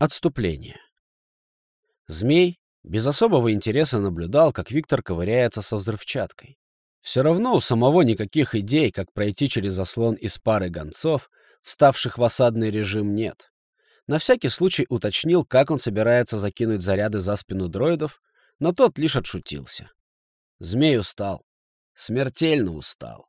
Отступление. Змей без особого интереса наблюдал, как Виктор ковыряется со взрывчаткой. Все равно у самого никаких идей, как пройти через заслон из пары гонцов, вставших в осадный режим, нет. На всякий случай уточнил, как он собирается закинуть заряды за спину дроидов, но тот лишь отшутился. Змей устал. Смертельно устал.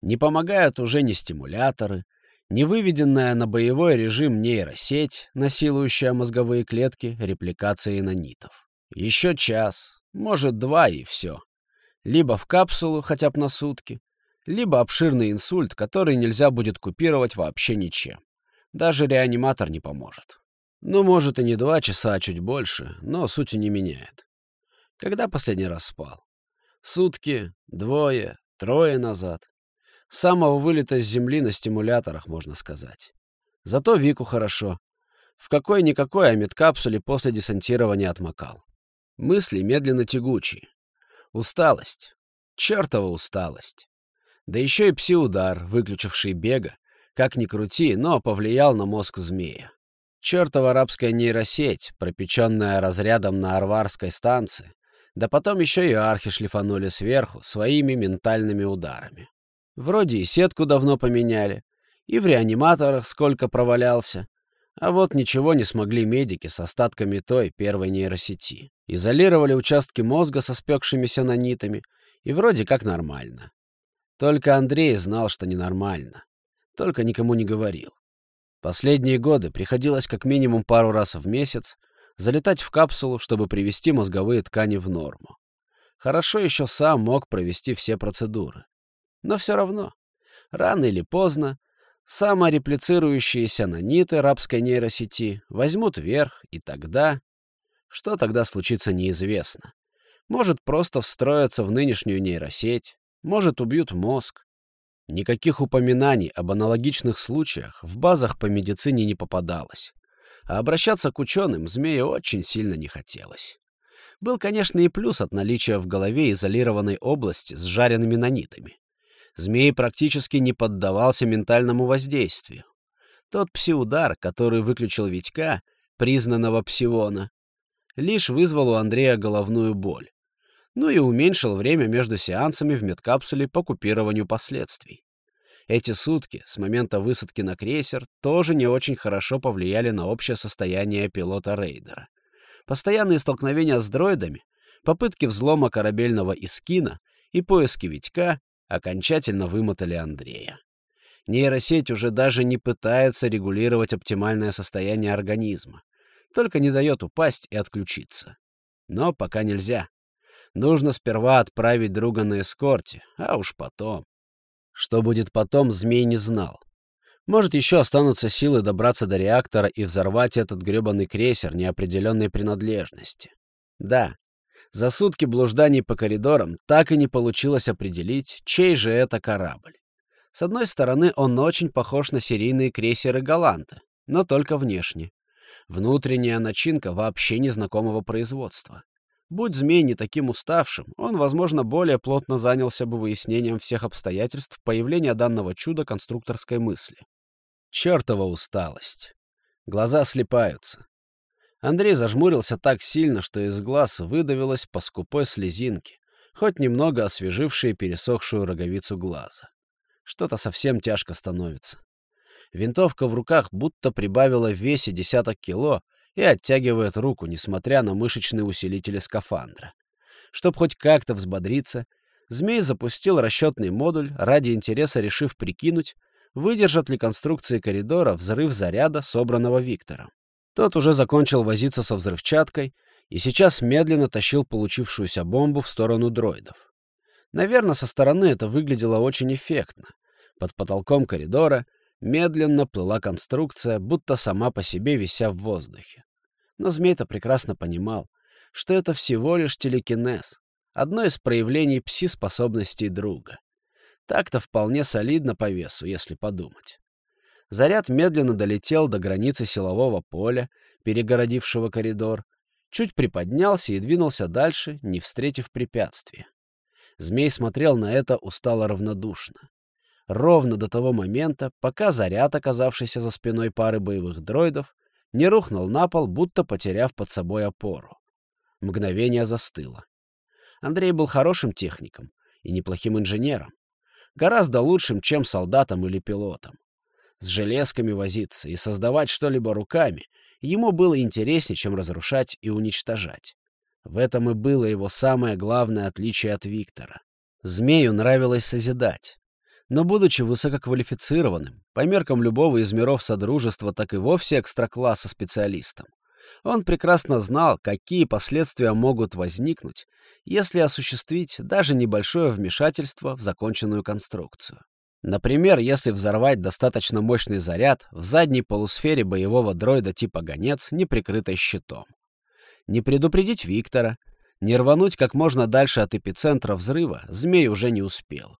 Не помогают уже ни стимуляторы, ни выведенная на боевой режим нейросеть, насилующая мозговые клетки репликации нанитов. Еще час, может два и все. Либо в капсулу хотя бы на сутки, либо обширный инсульт, который нельзя будет купировать вообще ничем. Даже реаниматор не поможет. Ну, может, и не два часа, а чуть больше, но сути не меняет. Когда последний раз спал? Сутки, двое, трое назад. Самого вылета с земли на стимуляторах, можно сказать. Зато Вику хорошо. В какой-никакой амидкапсуле после десантирования отмокал. Мысли медленно тягучие. Усталость. Чертова усталость. Да еще и пси-удар, выключивший бега, как ни крути, но повлиял на мозг змея. Чертова арабская нейросеть, пропеченная разрядом на арварской станции, да потом еще и архи шлифанули сверху своими ментальными ударами. Вроде и сетку давно поменяли, и в реаниматорах сколько провалялся, а вот ничего не смогли медики с остатками той первой нейросети. Изолировали участки мозга со спекшимися нанитами, и вроде как нормально. Только Андрей знал, что ненормально. Только никому не говорил. Последние годы приходилось как минимум пару раз в месяц залетать в капсулу, чтобы привести мозговые ткани в норму. Хорошо еще сам мог провести все процедуры. Но все равно, рано или поздно, самореплицирующиеся наниты рабской нейросети возьмут верх, и тогда... Что тогда случится, неизвестно. Может, просто встроятся в нынешнюю нейросеть, может, убьют мозг. Никаких упоминаний об аналогичных случаях в базах по медицине не попадалось а обращаться к ученым змею очень сильно не хотелось. Был, конечно, и плюс от наличия в голове изолированной области с жареными нанитами. Змей практически не поддавался ментальному воздействию. Тот псиудар, который выключил Витька, признанного псиона, лишь вызвал у Андрея головную боль. Ну и уменьшил время между сеансами в медкапсуле по купированию последствий. Эти сутки, с момента высадки на крейсер, тоже не очень хорошо повлияли на общее состояние пилота-рейдера. Постоянные столкновения с дроидами, попытки взлома корабельного искина и поиски Витька окончательно вымотали Андрея. Нейросеть уже даже не пытается регулировать оптимальное состояние организма, только не дает упасть и отключиться. Но пока нельзя. Нужно сперва отправить друга на эскорте, а уж потом. Что будет потом, змей не знал. Может, еще останутся силы добраться до реактора и взорвать этот гребаный крейсер неопределенной принадлежности. Да, за сутки блужданий по коридорам так и не получилось определить, чей же это корабль. С одной стороны, он очень похож на серийные крейсеры «Галанта», но только внешне. Внутренняя начинка вообще незнакомого производства. Будь змей не таким уставшим, он, возможно, более плотно занялся бы выяснением всех обстоятельств появления данного чуда конструкторской мысли. Чертова усталость. Глаза слепаются. Андрей зажмурился так сильно, что из глаз выдавилось по скупой слезинке, хоть немного освежившей пересохшую роговицу глаза. Что-то совсем тяжко становится. Винтовка в руках будто прибавила в весе десяток кило, и оттягивает руку, несмотря на мышечные усилители скафандра. Чтоб хоть как-то взбодриться, змей запустил расчетный модуль, ради интереса решив прикинуть, выдержат ли конструкции коридора взрыв заряда, собранного Виктором. Тот уже закончил возиться со взрывчаткой и сейчас медленно тащил получившуюся бомбу в сторону дроидов. Наверное, со стороны это выглядело очень эффектно. Под потолком коридора медленно плыла конструкция, будто сама по себе вися в воздухе. Но змей-то прекрасно понимал, что это всего лишь телекинез, одно из проявлений пси-способностей друга. Так-то вполне солидно по весу, если подумать. Заряд медленно долетел до границы силового поля, перегородившего коридор, чуть приподнялся и двинулся дальше, не встретив препятствия. Змей смотрел на это устало равнодушно ровно до того момента, пока заряд, оказавшийся за спиной пары боевых дроидов, не рухнул на пол, будто потеряв под собой опору. Мгновение застыло. Андрей был хорошим техником и неплохим инженером. Гораздо лучшим, чем солдатом или пилотом. С железками возиться и создавать что-либо руками ему было интереснее, чем разрушать и уничтожать. В этом и было его самое главное отличие от Виктора. Змею нравилось созидать. Но, будучи высококвалифицированным, по меркам любого из миров Содружества, так и вовсе экстракласса специалистом, он прекрасно знал, какие последствия могут возникнуть, если осуществить даже небольшое вмешательство в законченную конструкцию. Например, если взорвать достаточно мощный заряд в задней полусфере боевого дроида типа «Гонец», не прикрытой щитом. Не предупредить Виктора, не рвануть как можно дальше от эпицентра взрыва змей уже не успел.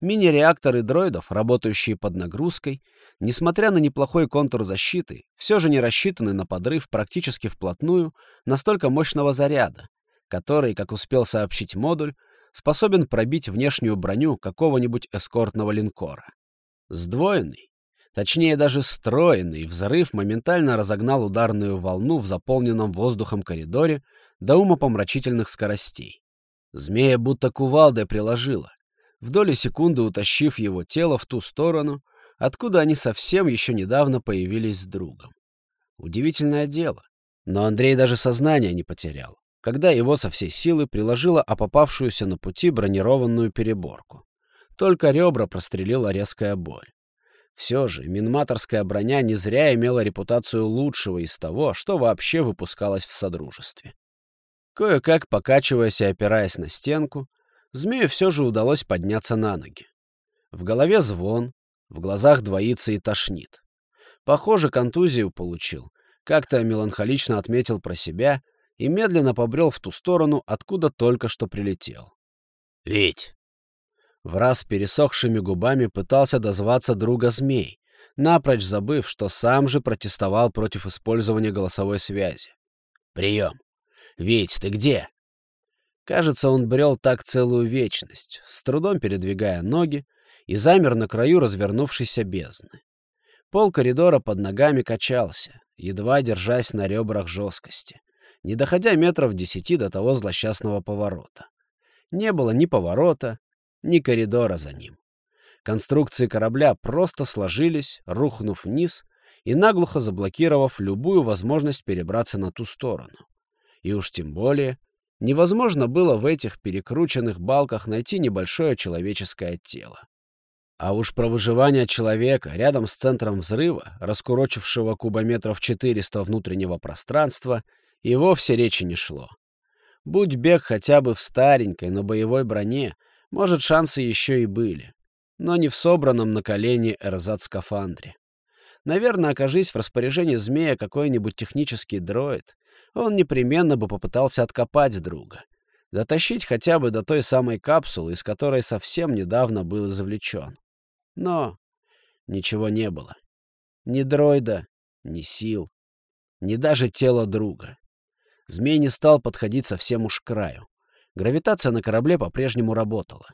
Мини-реакторы дроидов, работающие под нагрузкой, несмотря на неплохой контур защиты, все же не рассчитаны на подрыв практически вплотную настолько мощного заряда, который, как успел сообщить модуль, способен пробить внешнюю броню какого-нибудь эскортного линкора. Сдвоенный, точнее даже стройный, взрыв моментально разогнал ударную волну в заполненном воздухом коридоре до умопомрачительных скоростей. Змея будто кувалдой приложила, в доли секунды утащив его тело в ту сторону, откуда они совсем еще недавно появились с другом. Удивительное дело. Но Андрей даже сознание не потерял, когда его со всей силы приложило о попавшуюся на пути бронированную переборку. Только ребра прострелила резкая боль. Все же минматорская броня не зря имела репутацию лучшего из того, что вообще выпускалось в Содружестве. Кое-как, покачиваясь и опираясь на стенку, Змею все же удалось подняться на ноги. В голове звон, в глазах двоится и тошнит. Похоже, контузию получил. Как-то меланхолично отметил про себя и медленно побрел в ту сторону, откуда только что прилетел. «Ведь!» В раз пересохшими губами пытался дозваться друга змей, напрочь забыв, что сам же протестовал против использования голосовой связи. «Прием! Ведь, ты где?» Кажется, он брел так целую вечность, с трудом передвигая ноги, и замер на краю развернувшейся бездны. Пол коридора под ногами качался, едва держась на ребрах жесткости, не доходя метров десяти до того злосчастного поворота. Не было ни поворота, ни коридора за ним. Конструкции корабля просто сложились, рухнув вниз и наглухо заблокировав любую возможность перебраться на ту сторону. И уж тем более невозможно было в этих перекрученных балках найти небольшое человеческое тело. А уж про выживание человека рядом с центром взрыва, раскурочившего кубометров 400 внутреннего пространства, и вовсе речи не шло. Будь бег хотя бы в старенькой, но боевой броне, может, шансы еще и были. Но не в собранном на колени эрзат-скафандре. Наверное, окажись в распоряжении змея какой-нибудь технический дроид, он непременно бы попытался откопать друга. Дотащить хотя бы до той самой капсулы, из которой совсем недавно был извлечен. Но ничего не было. Ни дроида, ни сил, ни даже тела друга. Змей не стал подходить совсем уж к краю. Гравитация на корабле по-прежнему работала.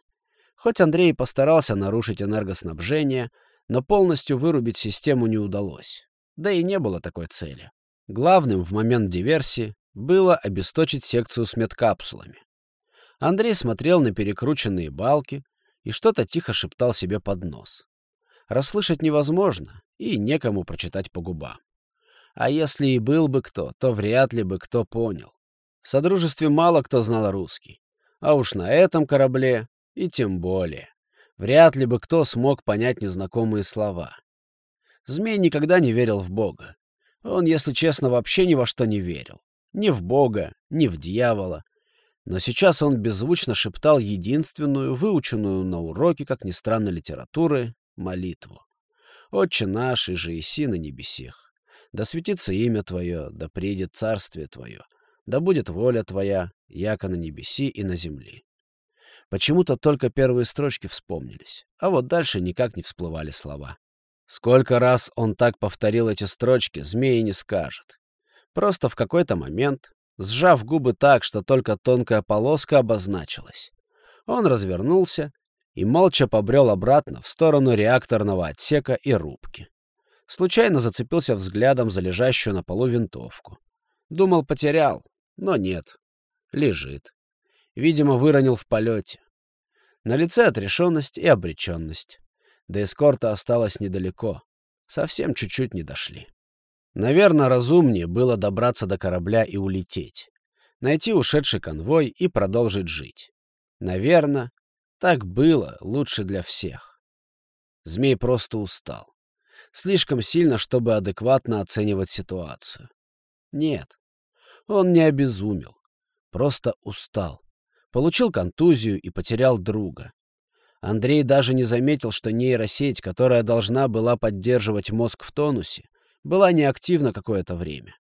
Хоть Андрей постарался нарушить энергоснабжение, но полностью вырубить систему не удалось. Да и не было такой цели. Главным в момент диверсии было обесточить секцию с медкапсулами. Андрей смотрел на перекрученные балки и что-то тихо шептал себе под нос. Расслышать невозможно и некому прочитать по губам. А если и был бы кто, то вряд ли бы кто понял. В Содружестве мало кто знал русский. А уж на этом корабле и тем более. Вряд ли бы кто смог понять незнакомые слова. Змей никогда не верил в Бога. Он, если честно, вообще ни во что не верил. Ни в Бога, ни в дьявола. Но сейчас он беззвучно шептал единственную, выученную на уроке, как ни странно, литературы, молитву. «Отче наш, и же иси на небесех, да светится имя Твое, да приедет царствие Твое, да будет воля Твоя, яко на небеси и на земли». Почему-то только первые строчки вспомнились, а вот дальше никак не всплывали слова. Сколько раз он так повторил эти строчки, змеи не скажет. Просто в какой-то момент, сжав губы так, что только тонкая полоска обозначилась, он развернулся и молча побрел обратно в сторону реакторного отсека и рубки. Случайно зацепился взглядом за лежащую на полу винтовку. Думал, потерял, но нет. Лежит. Видимо, выронил в полете. На лице отрешенность и обреченность. До эскорта осталось недалеко. Совсем чуть-чуть не дошли. Наверное, разумнее было добраться до корабля и улететь. Найти ушедший конвой и продолжить жить. Наверное, так было лучше для всех. Змей просто устал. Слишком сильно, чтобы адекватно оценивать ситуацию. Нет, он не обезумел. Просто устал. Получил контузию и потерял друга. Андрей даже не заметил, что нейросеть, которая должна была поддерживать мозг в тонусе, была неактивна какое-то время.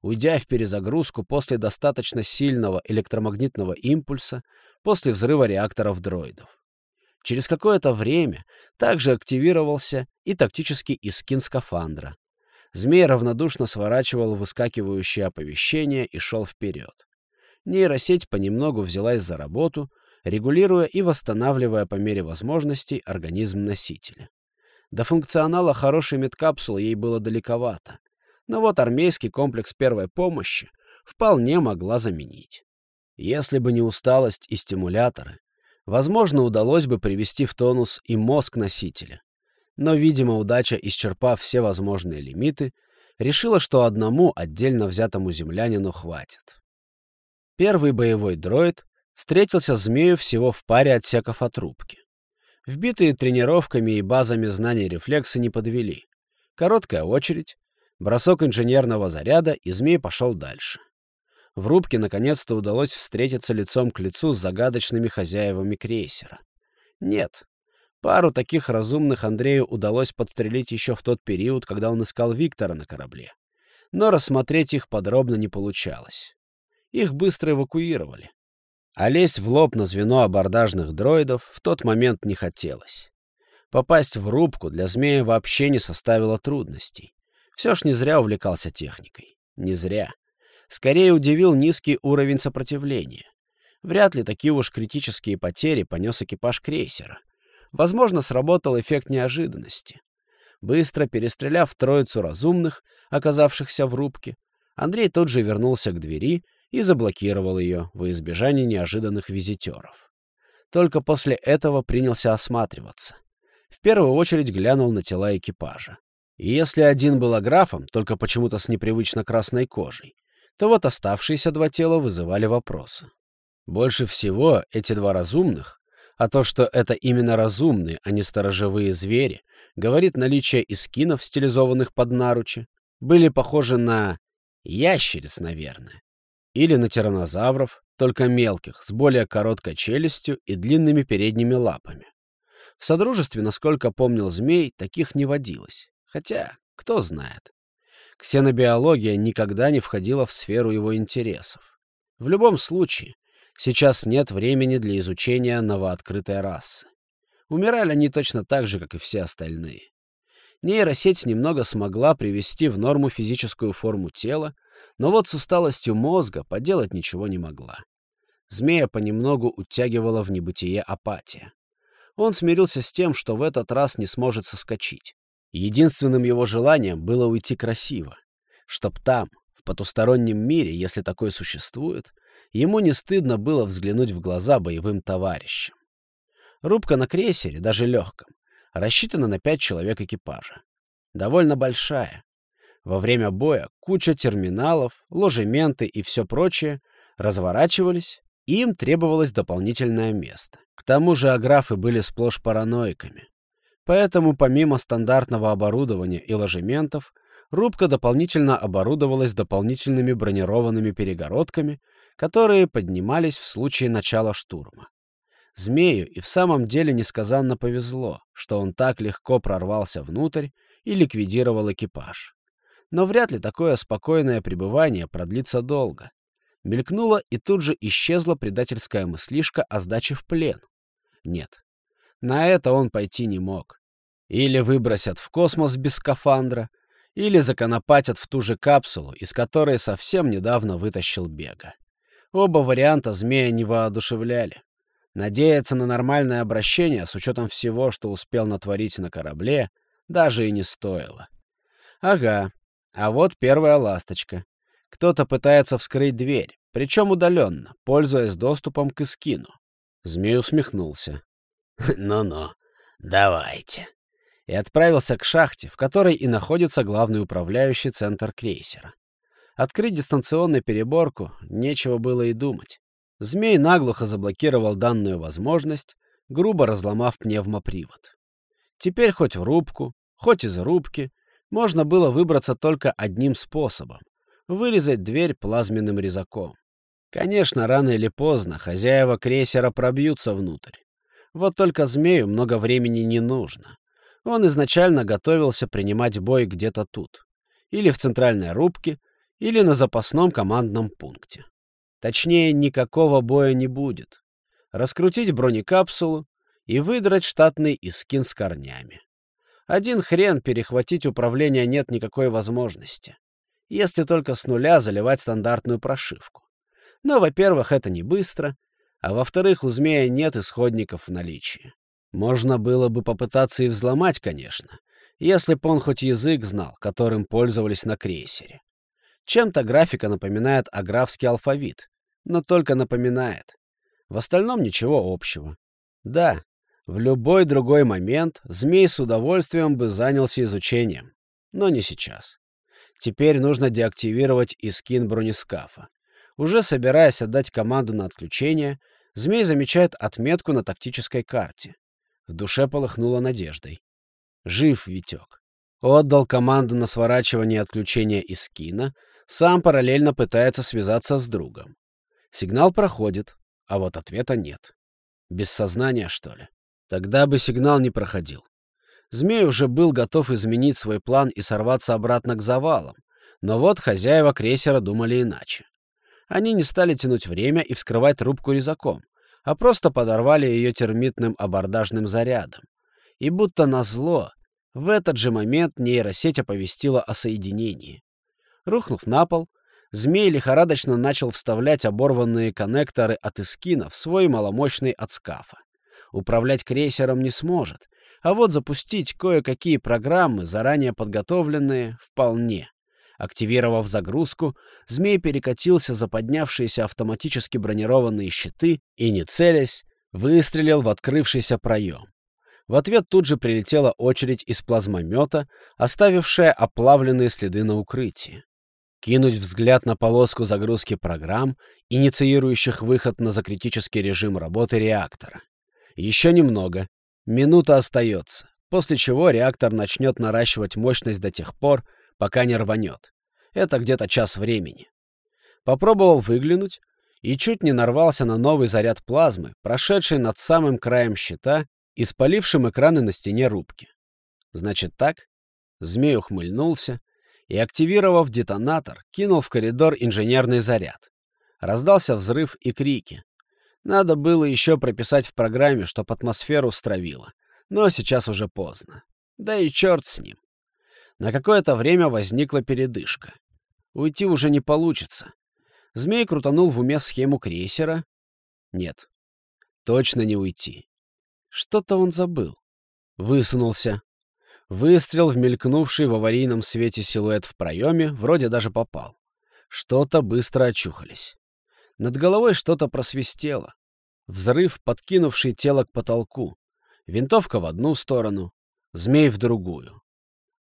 Уйдя в перезагрузку после достаточно сильного электромагнитного импульса, после взрыва реакторов дроидов. Через какое-то время также активировался и тактический искин скафандра. Змей равнодушно сворачивал выскакивающие оповещения и шел вперед. Нейросеть понемногу взялась за работу, регулируя и восстанавливая по мере возможностей организм носителя. До функционала хорошей медкапсулы ей было далековато, но вот армейский комплекс первой помощи вполне могла заменить. Если бы не усталость и стимуляторы, возможно, удалось бы привести в тонус и мозг носителя. Но, видимо, удача, исчерпав все возможные лимиты, решила, что одному отдельно взятому землянину хватит. Первый боевой дроид встретился змею всего в паре отсеков от рубки. Вбитые тренировками и базами знаний рефлексы не подвели. Короткая очередь, бросок инженерного заряда, и змей пошел дальше. В рубке наконец-то удалось встретиться лицом к лицу с загадочными хозяевами крейсера. Нет, пару таких разумных Андрею удалось подстрелить еще в тот период, когда он искал Виктора на корабле. Но рассмотреть их подробно не получалось. Их быстро эвакуировали. А лезть в лоб на звено абордажных дроидов в тот момент не хотелось. Попасть в рубку для змея вообще не составило трудностей. Все ж не зря увлекался техникой. Не зря. Скорее удивил низкий уровень сопротивления. Вряд ли такие уж критические потери понес экипаж крейсера. Возможно, сработал эффект неожиданности. Быстро перестреляв троицу разумных, оказавшихся в рубке, Андрей тут же вернулся к двери и заблокировал ее во избежание неожиданных визитеров. Только после этого принялся осматриваться. В первую очередь глянул на тела экипажа. И если один был аграфом, только почему-то с непривычно красной кожей, то вот оставшиеся два тела вызывали вопросы. Больше всего эти два разумных, а то, что это именно разумные, а не сторожевые звери, говорит наличие искинов, стилизованных под наручи, были похожи на ящериц, наверное, или на тираннозавров, только мелких, с более короткой челюстью и длинными передними лапами. В Содружестве, насколько помнил змей, таких не водилось. Хотя, кто знает. Ксенобиология никогда не входила в сферу его интересов. В любом случае, сейчас нет времени для изучения новооткрытой расы. Умирали они точно так же, как и все остальные. Нейросеть немного смогла привести в норму физическую форму тела, но вот с усталостью мозга поделать ничего не могла. Змея понемногу утягивала в небытие апатия. Он смирился с тем, что в этот раз не сможет соскочить. Единственным его желанием было уйти красиво, чтоб там, в потустороннем мире, если такой существует, ему не стыдно было взглянуть в глаза боевым товарищам. Рубка на крейсере, даже легком, рассчитана на пять человек экипажа. Довольно большая. Во время боя куча терминалов, ложементы и все прочее разворачивались, и им требовалось дополнительное место. К тому же аграфы были сплошь параноиками. Поэтому помимо стандартного оборудования и ложементов, рубка дополнительно оборудовалась дополнительными бронированными перегородками, которые поднимались в случае начала штурма. Змею и в самом деле несказанно повезло, что он так легко прорвался внутрь и ликвидировал экипаж. Но вряд ли такое спокойное пребывание продлится долго. Мелькнула и тут же исчезла предательская мыслишка о сдаче в плен. Нет, на это он пойти не мог. Или выбросят в космос без скафандра, или законопатят в ту же капсулу, из которой совсем недавно вытащил Бега. Оба варианта змея не воодушевляли. Надеяться на нормальное обращение с учетом всего, что успел натворить на корабле, даже и не стоило. Ага. А вот первая ласточка. Кто-то пытается вскрыть дверь, причем удаленно, пользуясь доступом к эскину. Змей усмехнулся. «Ну-ну, давайте». И отправился к шахте, в которой и находится главный управляющий центр крейсера. Открыть дистанционную переборку нечего было и думать. Змей наглухо заблокировал данную возможность, грубо разломав пневмопривод. Теперь хоть в рубку, хоть из рубки, можно было выбраться только одним способом — вырезать дверь плазменным резаком. Конечно, рано или поздно хозяева крейсера пробьются внутрь. Вот только змею много времени не нужно. Он изначально готовился принимать бой где-то тут. Или в центральной рубке, или на запасном командном пункте. Точнее, никакого боя не будет. Раскрутить бронекапсулу и выдрать штатный искин с корнями. Один хрен перехватить управление нет никакой возможности. Если только с нуля заливать стандартную прошивку. Но, во-первых, это не быстро, а во-вторых, у змея нет исходников в наличии. Можно было бы попытаться и взломать, конечно, если б он хоть язык знал, которым пользовались на крейсере. Чем-то графика напоминает аграфский алфавит, но только напоминает. В остальном ничего общего. Да, в любой другой момент змей с удовольствием бы занялся изучением, но не сейчас. Теперь нужно деактивировать искин бронескафа. Уже собираясь отдать команду на отключение, змей замечает отметку на тактической карте. В душе полыхнуло надеждой. Жив Витек. Отдал команду на сворачивание отключения искина, сам параллельно пытается связаться с другом. Сигнал проходит, а вот ответа нет. Без сознания, что ли? Тогда бы сигнал не проходил. Змей уже был готов изменить свой план и сорваться обратно к завалам. Но вот хозяева крейсера думали иначе. Они не стали тянуть время и вскрывать рубку резаком, а просто подорвали ее термитным абордажным зарядом. И будто назло, в этот же момент нейросеть оповестила о соединении. Рухнув на пол, змей лихорадочно начал вставлять оборванные коннекторы от эскина в свой маломощный отскафа. Управлять крейсером не сможет, а вот запустить кое-какие программы, заранее подготовленные, вполне. Активировав загрузку, змей перекатился за поднявшиеся автоматически бронированные щиты и, не целясь, выстрелил в открывшийся проем. В ответ тут же прилетела очередь из плазмомета, оставившая оплавленные следы на укрытии. Кинуть взгляд на полоску загрузки программ, инициирующих выход на закритический режим работы реактора. Еще немного. Минута остается, после чего реактор начнет наращивать мощность до тех пор, пока не рванет. Это где-то час времени. Попробовал выглянуть и чуть не нарвался на новый заряд плазмы, прошедший над самым краем щита и спалившим экраны на стене рубки. Значит так? Змей ухмыльнулся и, активировав детонатор, кинул в коридор инженерный заряд. Раздался взрыв и крики. Надо было еще прописать в программе, чтоб атмосферу стравило. Но сейчас уже поздно. Да и черт с ним. На какое-то время возникла передышка. Уйти уже не получится. Змей крутанул в уме схему крейсера. Нет, точно не уйти. Что-то он забыл. Высунулся. Выстрел в мелькнувший в аварийном свете силуэт в проеме вроде даже попал. Что-то быстро очухались. Над головой что-то просвистело. Взрыв, подкинувший тело к потолку. Винтовка в одну сторону, змей в другую.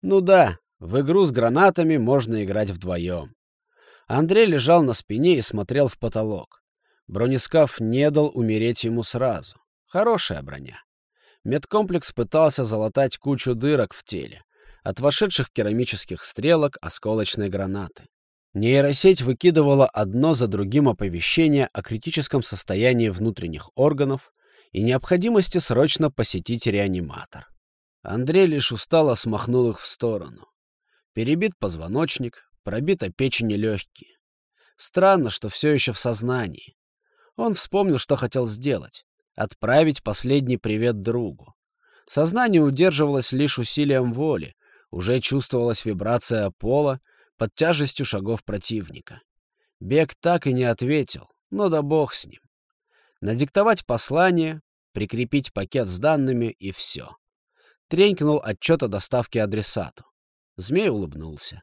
Ну да, в игру с гранатами можно играть вдвоем. Андрей лежал на спине и смотрел в потолок. Бронескаф не дал умереть ему сразу. Хорошая броня. Медкомплекс пытался залатать кучу дырок в теле, от вошедших керамических стрелок осколочной гранаты. Нейросеть выкидывала одно за другим оповещения о критическом состоянии внутренних органов и необходимости срочно посетить реаниматор. Андрей лишь устало смахнул их в сторону. Перебит позвоночник, пробита печень и легкие. Странно, что все еще в сознании. Он вспомнил, что хотел сделать — отправить последний привет другу. Сознание удерживалось лишь усилием воли, уже чувствовалась вибрация пола под тяжестью шагов противника. Бег так и не ответил, но да бог с ним. Надиктовать послание, прикрепить пакет с данными и все тренькнул отчет о доставке адресату. Змей улыбнулся.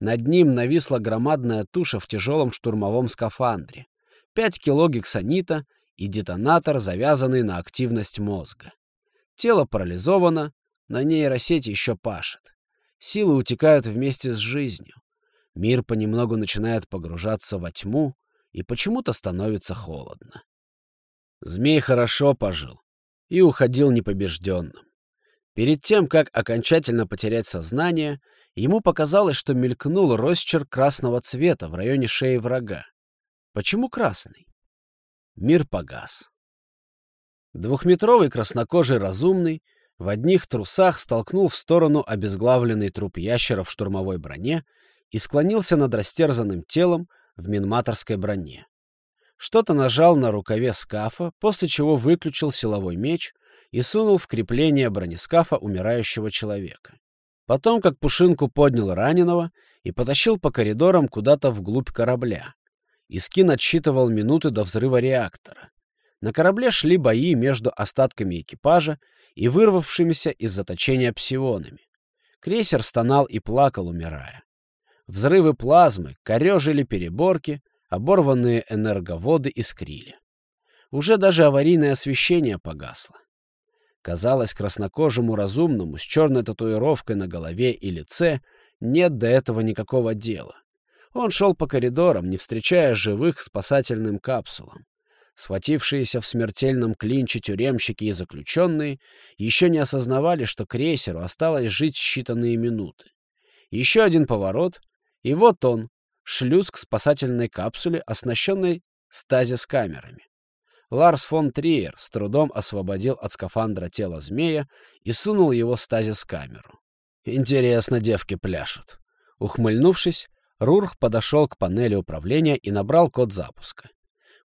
Над ним нависла громадная туша в тяжелом штурмовом скафандре. Пять кило гексонита и детонатор, завязанный на активность мозга. Тело парализовано, на нейросети еще пашет. Силы утекают вместе с жизнью. Мир понемногу начинает погружаться во тьму, и почему-то становится холодно. Змей хорошо пожил и уходил непобежденным. Перед тем, как окончательно потерять сознание, ему показалось, что мелькнул росчерк красного цвета в районе шеи врага. Почему красный? Мир погас. Двухметровый краснокожий разумный в одних трусах столкнул в сторону обезглавленный труп ящера в штурмовой броне и склонился над растерзанным телом в минматорской броне. Что-то нажал на рукаве скафа, после чего выключил силовой меч и сунул в крепление бронескафа умирающего человека. Потом, как пушинку, поднял раненого и потащил по коридорам куда-то вглубь корабля. Искин отсчитывал минуты до взрыва реактора. На корабле шли бои между остатками экипажа и вырвавшимися из заточения псионами. Крейсер стонал и плакал, умирая. Взрывы плазмы корежили переборки, оборванные энерговоды искрили. Уже даже аварийное освещение погасло. Казалось, краснокожему разумному с черной татуировкой на голове и лице нет до этого никакого дела. Он шел по коридорам, не встречая живых спасательным капсулам. Схватившиеся в смертельном клинче тюремщики и заключенные еще не осознавали, что крейсеру осталось жить считанные минуты. Еще один поворот, и вот он, шлюз к спасательной капсуле, оснащенной стазис-камерами. Ларс фон Триер с трудом освободил от скафандра тело змея и сунул его стазис-камеру. «Интересно, девки пляшут». Ухмыльнувшись, Рурх подошел к панели управления и набрал код запуска.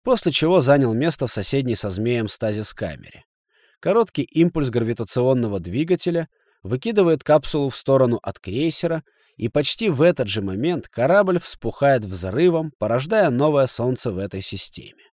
После чего занял место в соседней со змеем стазис-камере. Короткий импульс гравитационного двигателя выкидывает капсулу в сторону от крейсера и почти в этот же момент корабль вспухает взрывом, порождая новое солнце в этой системе.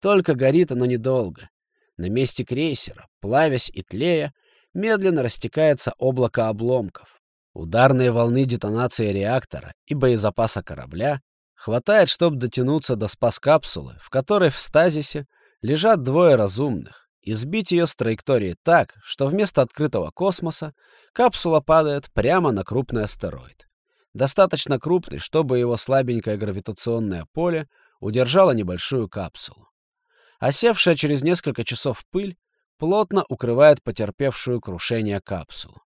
Только горит оно недолго. На месте крейсера, плавясь и тлея, медленно растекается облако обломков. Ударные волны детонации реактора и боезапаса корабля хватает, чтобы дотянуться до спас-капсулы, в которой в стазисе лежат двое разумных, и сбить ее с траектории так, что вместо открытого космоса капсула падает прямо на крупный астероид. Достаточно крупный, чтобы его слабенькое гравитационное поле удержало небольшую капсулу. Осевшая через несколько часов пыль плотно укрывает потерпевшую крушение капсулу.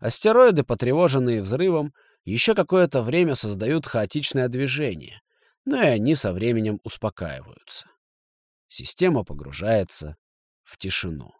Астероиды, потревоженные взрывом, еще какое-то время создают хаотичное движение, но и они со временем успокаиваются. Система погружается в тишину.